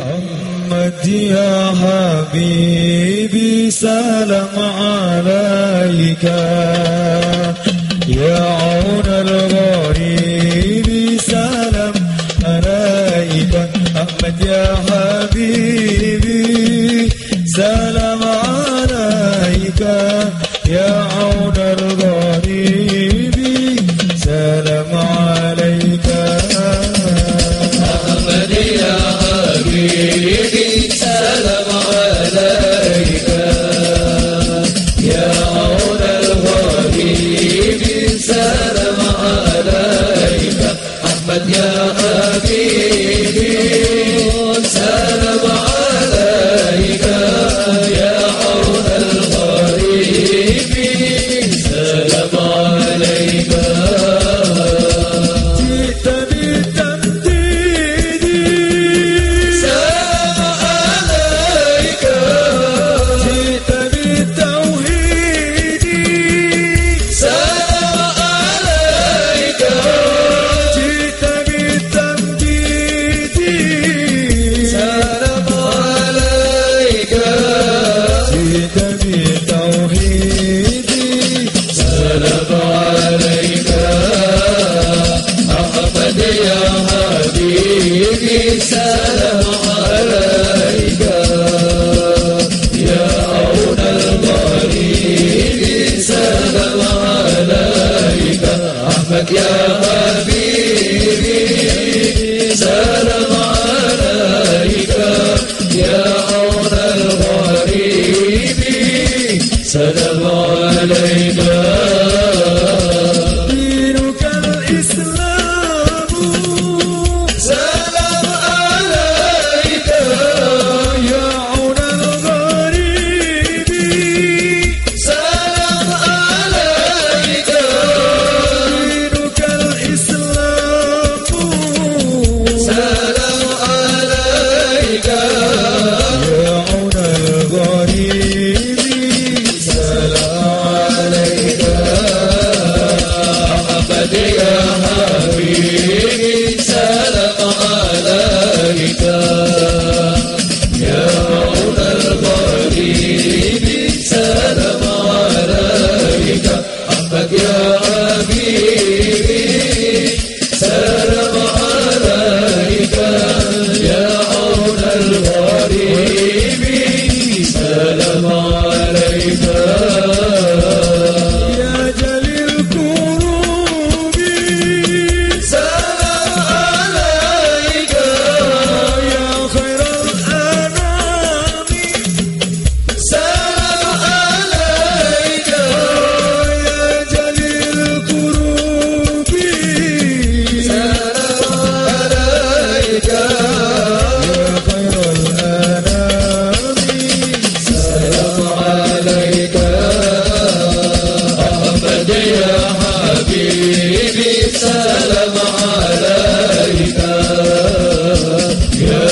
محمد يا حبيبي سلام عليك. يا عون الغريب سلام عليك. محمد يا حبيبي سلام عليك. يا عون Amen. Sada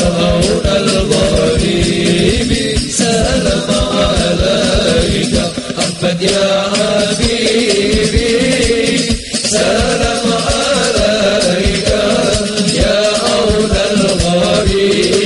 هون الغريب سلام عليك. أحمد يا حبيبي سلام عليك. يا أولى الغريب.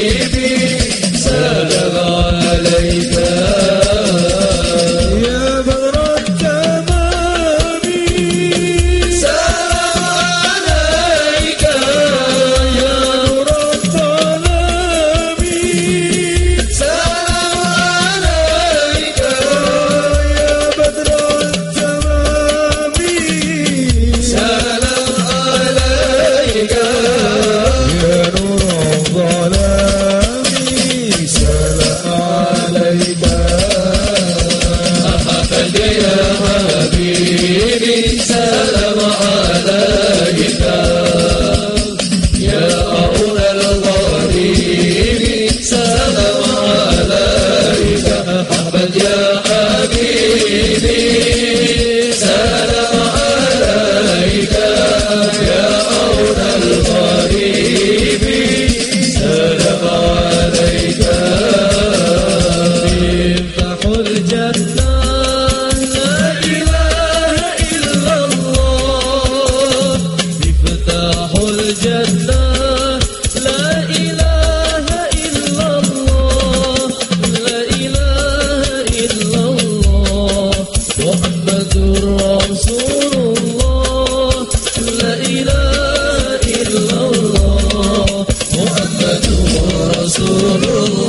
رسول الله.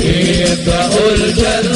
إيه، بيبدأ الجنة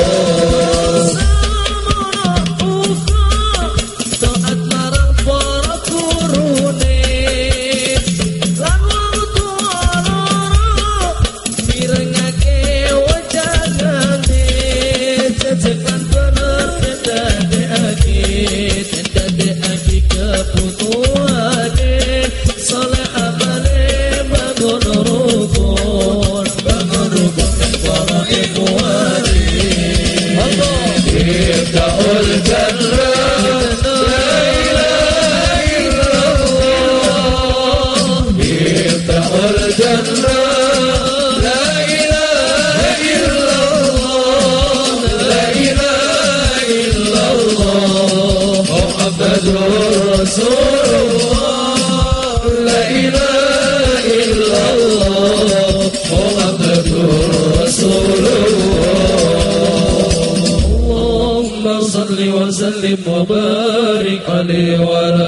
وسلم وبارك عليه وعلى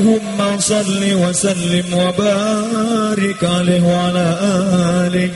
اللهم صل وسلم وبارك عليه وعلى آله.